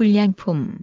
불량품.